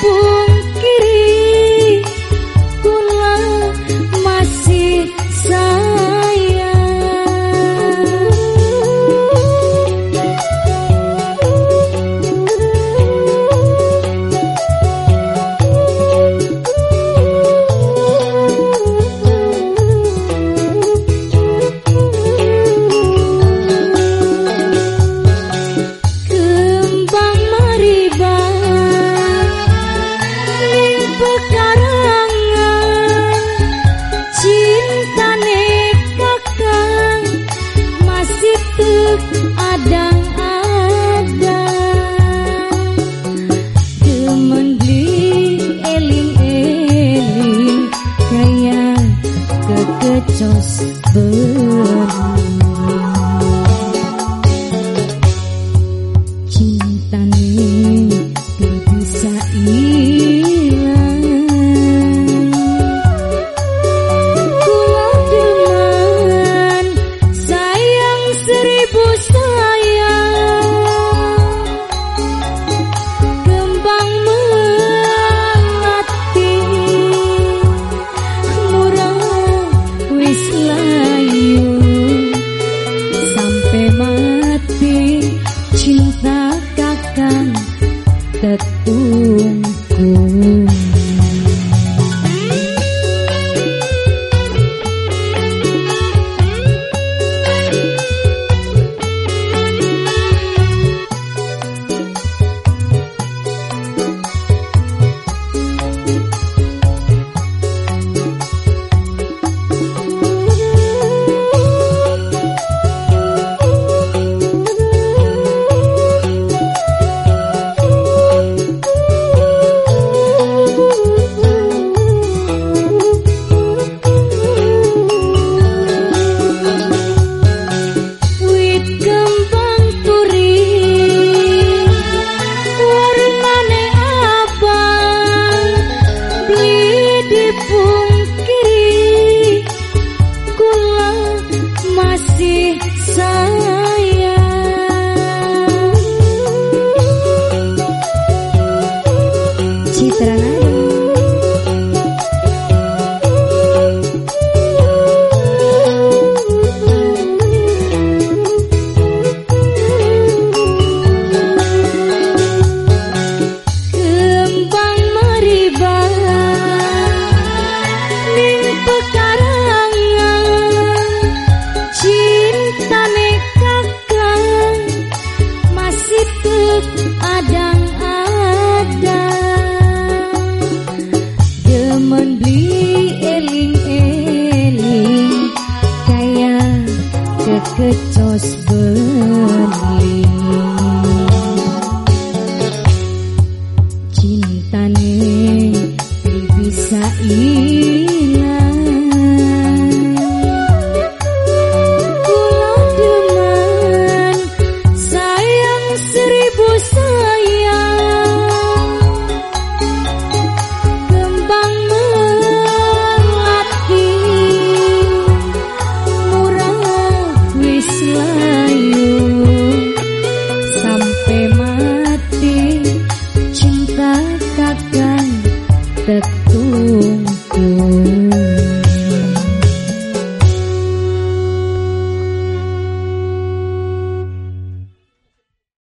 不。kecos berdiri tertunggu 别哭 ketos beli tetungku